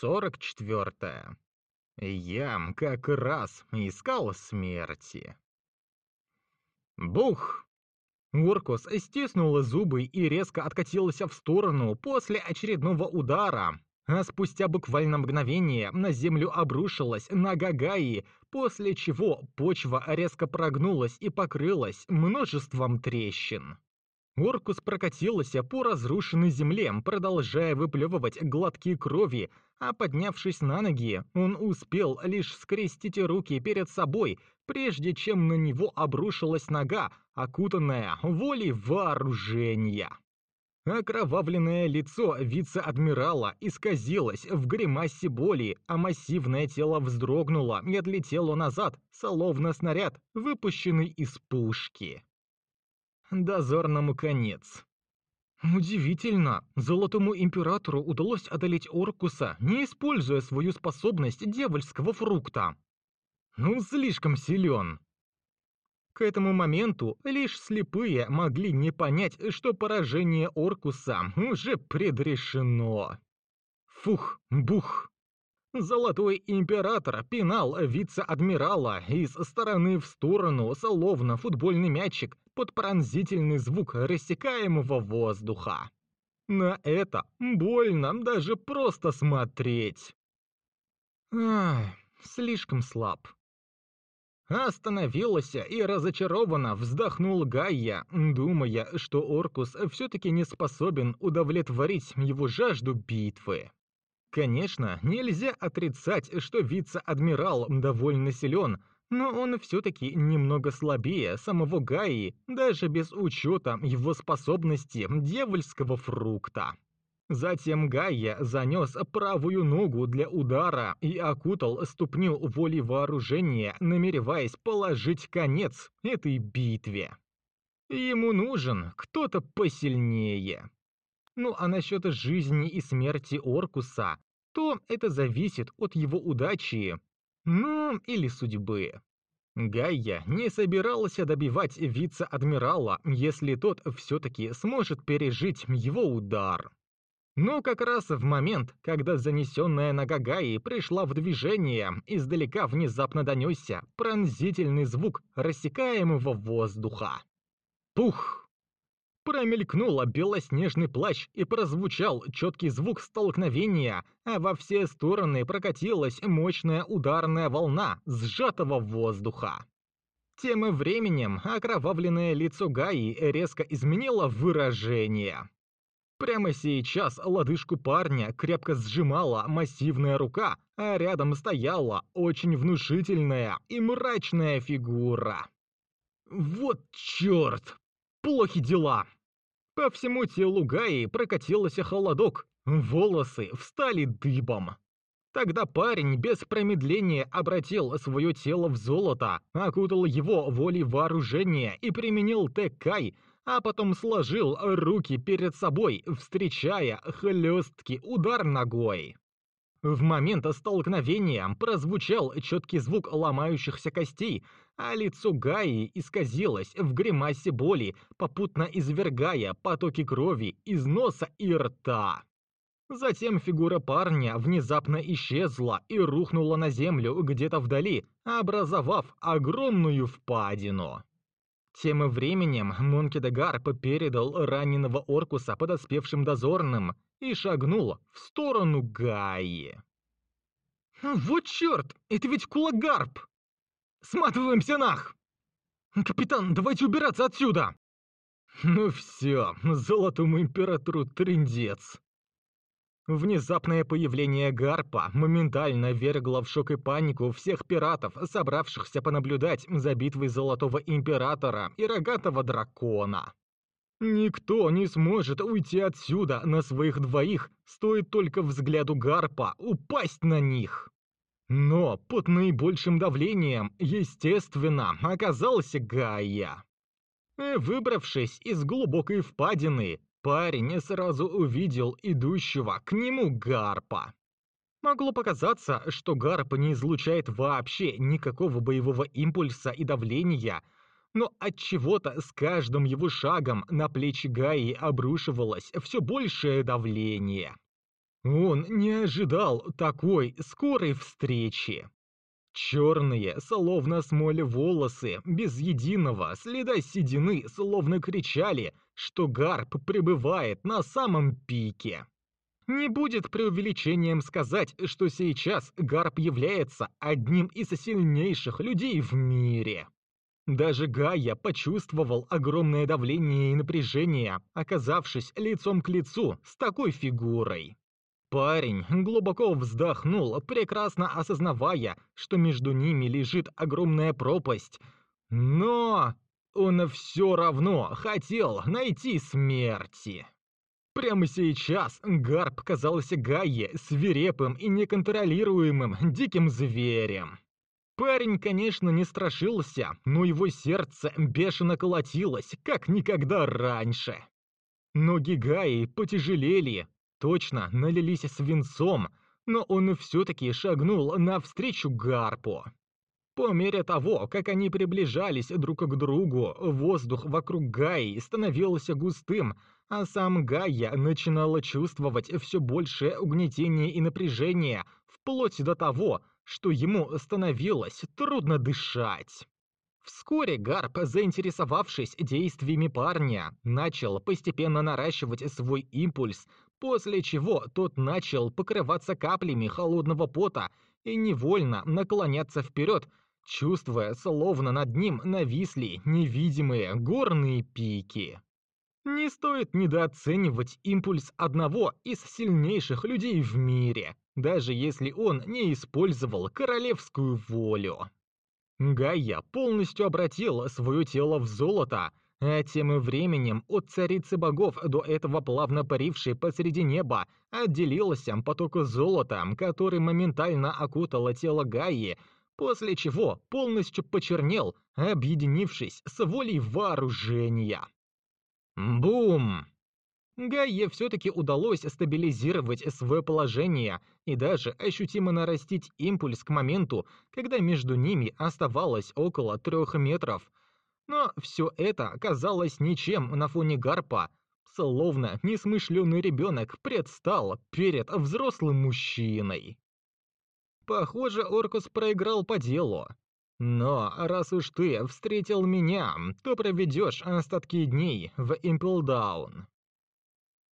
Сорок четвертое. Я как раз искал смерти. Бух! Оркус стиснула зубы и резко откатился в сторону после очередного удара, а спустя буквально мгновение на землю обрушилась нога Гаи, после чего почва резко прогнулась и покрылась множеством трещин. Оркус прокатился по разрушенной земле, продолжая выплевывать глотки крови, а поднявшись на ноги, он успел лишь скрестить руки перед собой, прежде чем на него обрушилась нога, окутанная волей вооружения. Окровавленное лицо вице-адмирала исказилось в гримасе боли, а массивное тело вздрогнуло и отлетело назад, словно снаряд, выпущенный из пушки. Дозорному конец. Удивительно, Золотому Императору удалось одолеть Оркуса, не используя свою способность дьявольского фрукта. Ну, слишком силен. К этому моменту лишь слепые могли не понять, что поражение Оркуса уже предрешено. Фух, бух. Золотой император пинал вице-адмирала из стороны в сторону, словно футбольный мячик, под пронзительный звук рассекаемого воздуха. На это больно даже просто смотреть. Ах, слишком слаб. Остановился и разочарованно вздохнул Гайя, думая, что Оркус все-таки не способен удовлетворить его жажду битвы. Конечно, нельзя отрицать, что вице-адмирал довольно силен, но он все-таки немного слабее самого Гаи, даже без учета его способности дьявольского фрукта. Затем Гайя занес правую ногу для удара и окутал ступню воли вооружения, намереваясь положить конец этой битве. Ему нужен кто-то посильнее. Ну а насчет жизни и смерти Оркуса, то это зависит от его удачи, ну или судьбы. Гайя не собирался добивать вице-адмирала, если тот все-таки сможет пережить его удар. Но как раз в момент, когда занесенная нога Гаи пришла в движение, издалека внезапно донесся пронзительный звук рассекаемого воздуха. Пух! Промелькнула белоснежный плащ и прозвучал четкий звук столкновения, а во все стороны прокатилась мощная ударная волна сжатого воздуха. Тем временем окровавленное лицо Гаи резко изменило выражение. Прямо сейчас лодыжку парня крепко сжимала массивная рука, а рядом стояла очень внушительная и мрачная фигура. Вот чёрт! Плохи дела! По всему телу Гаи прокатился холодок, волосы встали дыбом. Тогда парень без промедления обратил свое тело в золото, окутал его волей вооружения и применил Тэкай, а потом сложил руки перед собой, встречая хлесткий удар ногой. В момент столкновения прозвучал четкий звук ломающихся костей, а лицо Гаи исказилось в гримасе боли, попутно извергая потоки крови из носа и рта. Затем фигура парня внезапно исчезла и рухнула на землю где-то вдали, образовав огромную впадину. Тем временем Монки де Гарп передал раненого Оркуса подоспевшим дозорным и шагнул в сторону Гаи. «Вот черт! Это ведь Кулагарп! Сматываемся нах! Капитан, давайте убираться отсюда!» «Ну все, золотому императору трындец!» Внезапное появление Гарпа моментально вергло в шок и панику всех пиратов, собравшихся понаблюдать за битвой Золотого Императора и Рогатого Дракона. Никто не сможет уйти отсюда на своих двоих, стоит только взгляду Гарпа упасть на них. Но под наибольшим давлением, естественно, оказался Гайя. Выбравшись из глубокой впадины, Парень сразу увидел идущего к нему гарпа. Могло показаться, что гарп не излучает вообще никакого боевого импульса и давления, но от чего-то с каждым его шагом на плечи Гаи обрушивалось все большее давление. Он не ожидал такой скорой встречи. Черные, словно смоль волосы, без единого следа седины, словно кричали, что Гарп пребывает на самом пике. Не будет преувеличением сказать, что сейчас Гарп является одним из сильнейших людей в мире. Даже Гая почувствовал огромное давление и напряжение, оказавшись лицом к лицу с такой фигурой. Парень глубоко вздохнул, прекрасно осознавая, что между ними лежит огромная пропасть. Но он все равно хотел найти смерти. Прямо сейчас Гарп казался Гайе свирепым и неконтролируемым диким зверем. Парень, конечно, не страшился, но его сердце бешено колотилось, как никогда раньше. Ноги Гаи потяжелели, точно налились свинцом, но он все-таки шагнул навстречу Гарпу. По мере того, как они приближались друг к другу, воздух вокруг Гаи становился густым, а сам Гая начинала чувствовать все большее угнетение и напряжение, вплоть до того, что ему становилось трудно дышать. Вскоре Гарп, заинтересовавшись действиями парня, начал постепенно наращивать свой импульс, после чего тот начал покрываться каплями холодного пота и невольно наклоняться вперед, чувствуя, словно над ним нависли невидимые горные пики. Не стоит недооценивать импульс одного из сильнейших людей в мире, даже если он не использовал королевскую волю. Гайя полностью обратила свое тело в золото, а тем временем от царицы богов, до этого плавно парившей посреди неба, отделился поток золота, который моментально окутало тело Гаи, после чего полностью почернел, объединившись с волей вооружения. Бум! Гайе все-таки удалось стабилизировать свое положение и даже ощутимо нарастить импульс к моменту, когда между ними оставалось около трех метров. Но все это оказалось ничем на фоне гарпа, словно несмышленый ребенок предстал перед взрослым мужчиной. Похоже, Оркус проиграл по делу. Но раз уж ты встретил меня, то проведешь остатки дней в Имплдаун.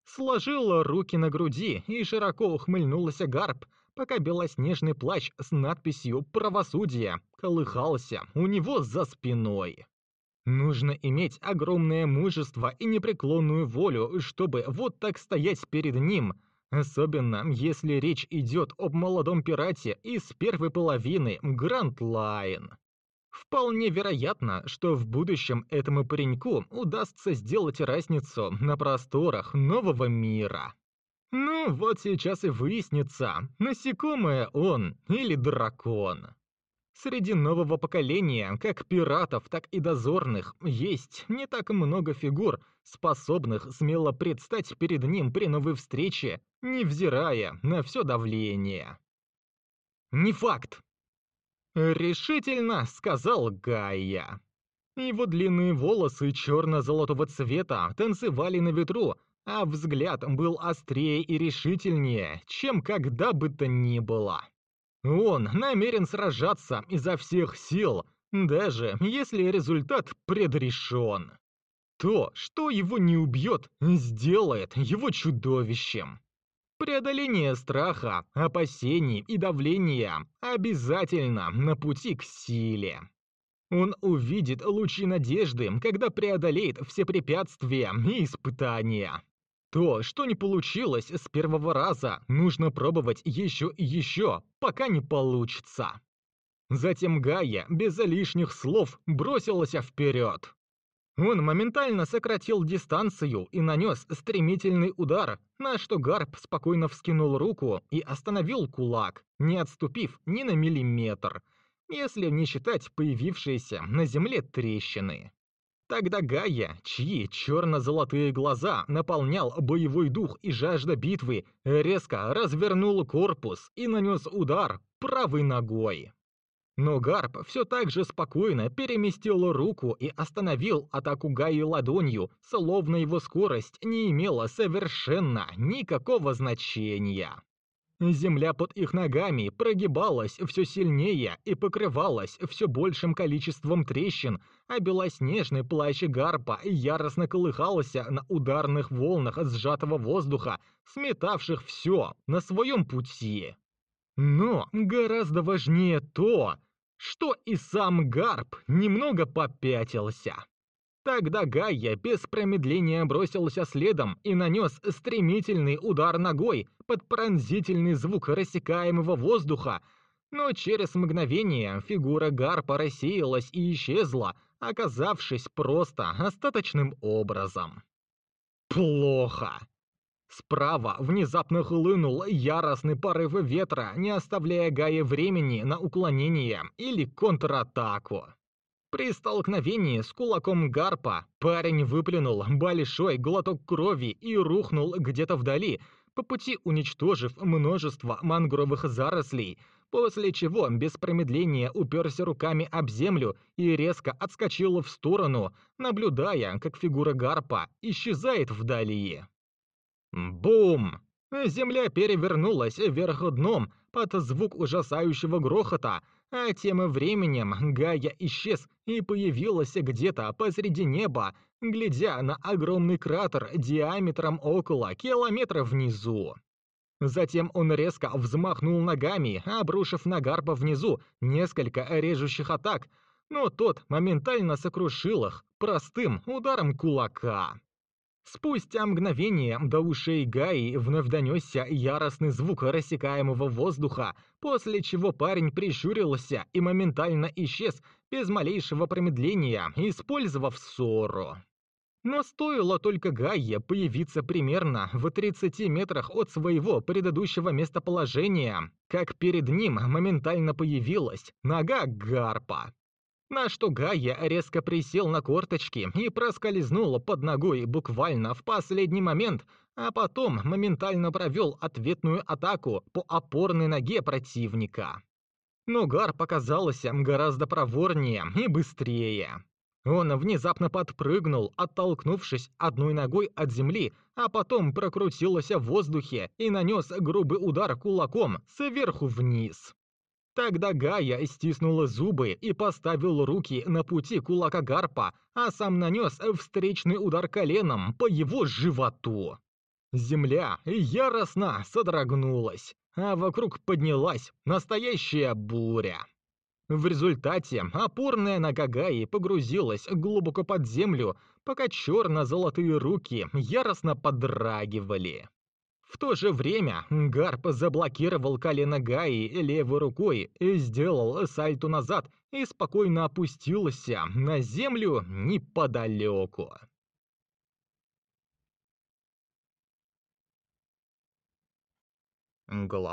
Сложил руки на груди и широко ухмыльнулся Гарп, пока белоснежный плащ с надписью «Правосудие» колыхался у него за спиной. Нужно иметь огромное мужество и непреклонную волю, чтобы вот так стоять перед ним, особенно если речь идет об молодом пирате из первой половины Гранд Лайн. Вполне вероятно, что в будущем этому пареньку удастся сделать разницу на просторах нового мира. Ну, вот сейчас и выяснится, насекомое он или дракон. Среди нового поколения, как пиратов, так и дозорных, есть не так много фигур, способных смело предстать перед ним при новой встрече, невзирая на все давление. Не факт, «Решительно», — сказал Гайя. Его длинные волосы черно-золотого цвета танцевали на ветру, а взгляд был острее и решительнее, чем когда бы то ни было. Он намерен сражаться изо всех сил, даже если результат предрешен. То, что его не убьет, сделает его чудовищем. Преодоление страха, опасений и давления обязательно на пути к силе. Он увидит лучи надежды, когда преодолеет все препятствия и испытания. То, что не получилось с первого раза, нужно пробовать еще и еще, пока не получится. Затем Гая без лишних слов бросилась вперед. Он моментально сократил дистанцию и нанес стремительный удар, на что Гарп спокойно вскинул руку и остановил кулак, не отступив ни на миллиметр, если не считать появившиеся на земле трещины. Тогда Гая, чьи черно-золотые глаза наполнял боевой дух и жажда битвы, резко развернул корпус и нанес удар правой ногой. Но Гарп все так же спокойно переместил руку и остановил атаку Гаи ладонью, словно его скорость не имела совершенно никакого значения. Земля под их ногами прогибалась все сильнее и покрывалась все большим количеством трещин, а белоснежный плащ гарпа яростно колыхался на ударных волнах сжатого воздуха, сметавших все на своем пути. Но гораздо важнее то, что и сам Гарп немного попятился. Тогда Гайя без промедления бросился следом и нанес стремительный удар ногой под пронзительный звук рассекаемого воздуха, но через мгновение фигура Гарпа рассеялась и исчезла, оказавшись просто остаточным образом. Плохо. Справа внезапно хлынул яростный порыв ветра, не оставляя Гае времени на уклонение или контратаку. При столкновении с кулаком гарпа парень выплюнул большой глоток крови и рухнул где-то вдали, по пути уничтожив множество мангровых зарослей, после чего без промедления уперся руками об землю и резко отскочил в сторону, наблюдая, как фигура гарпа исчезает вдали. Бум! Земля перевернулась вверх дном под звук ужасающего грохота, а тем временем Гая исчез и появился где-то посреди неба, глядя на огромный кратер диаметром около километра внизу. Затем он резко взмахнул ногами, обрушив на Гарпа внизу несколько режущих атак, но тот моментально сокрушил их простым ударом кулака. Спустя мгновение до ушей Гаи вновь донесся яростный звук рассекаемого воздуха, после чего парень прищурился и моментально исчез без малейшего промедления, использовав ссору. Но стоило только Гайе появиться примерно в 30 метрах от своего предыдущего местоположения, как перед ним моментально появилась нога Гарпа. На что Гая резко присел на корточки и проскользнул под ногой буквально в последний момент, а потом моментально провел ответную атаку по опорной ноге противника. Но Гар показался гораздо проворнее и быстрее. Он внезапно подпрыгнул, оттолкнувшись одной ногой от земли, а потом прокрутился в воздухе и нанес грубый удар кулаком сверху вниз. Тогда Гая стиснула зубы и поставил руки на пути кулака Гарпа, а сам нанес встречный удар коленом по его животу. Земля яростно содрогнулась, а вокруг поднялась настоящая буря. В результате опорная нога Гаи погрузилась глубоко под землю, пока черно-золотые руки яростно подрагивали. В то же время Гарп заблокировал колено Гаи левой рукой, и сделал сальту назад и спокойно опустился на землю неподалеку. Глава